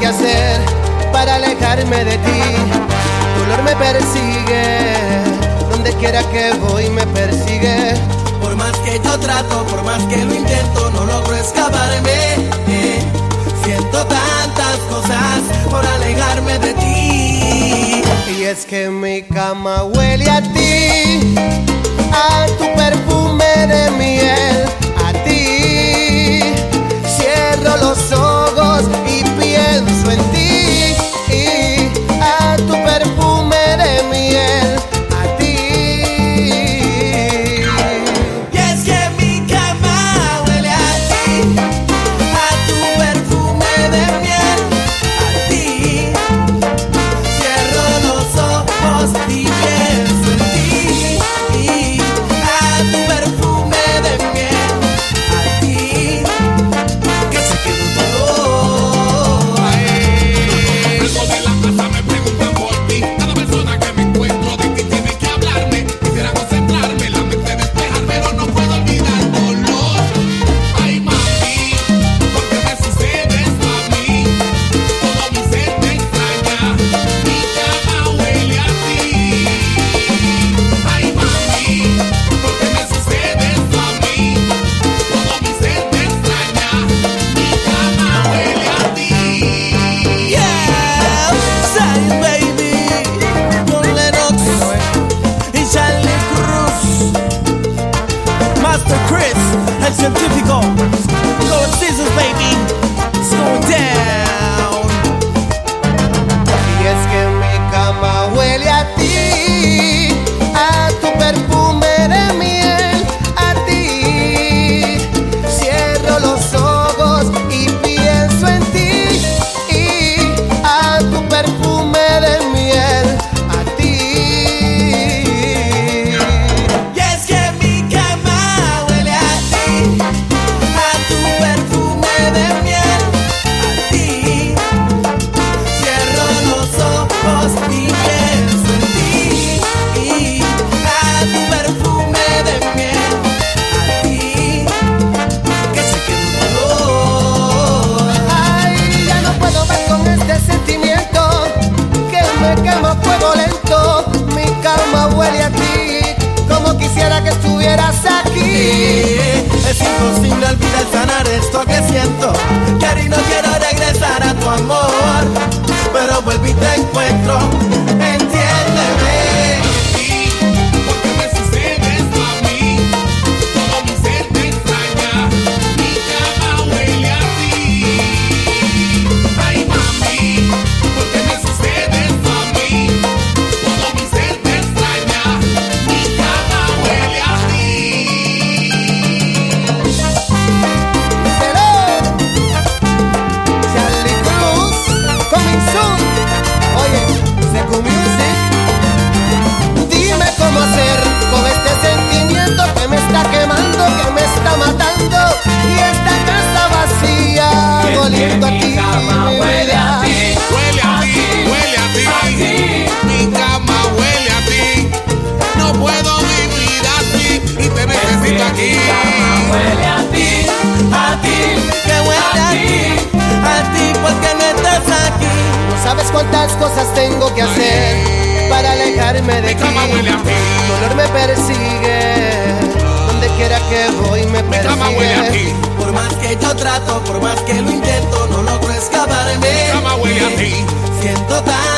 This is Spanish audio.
que hacer para alejarme de ti. Tu olor me persigue, donde quiera que voy me persigue. Por más que yo trato, por más que lo intento, no logro escaparme. Siento tantas cosas por alejarme de ti. Y es que mi cama huele a ti, a tu perfume de miel Lo que siento, que harina que cuántas cosas tengo que hacer para alejarme de ti. Tu olor me persigue, donde quiera que voy me persigue. Por más que yo trato, por más que lo intento, no logro escaparme. Siento tan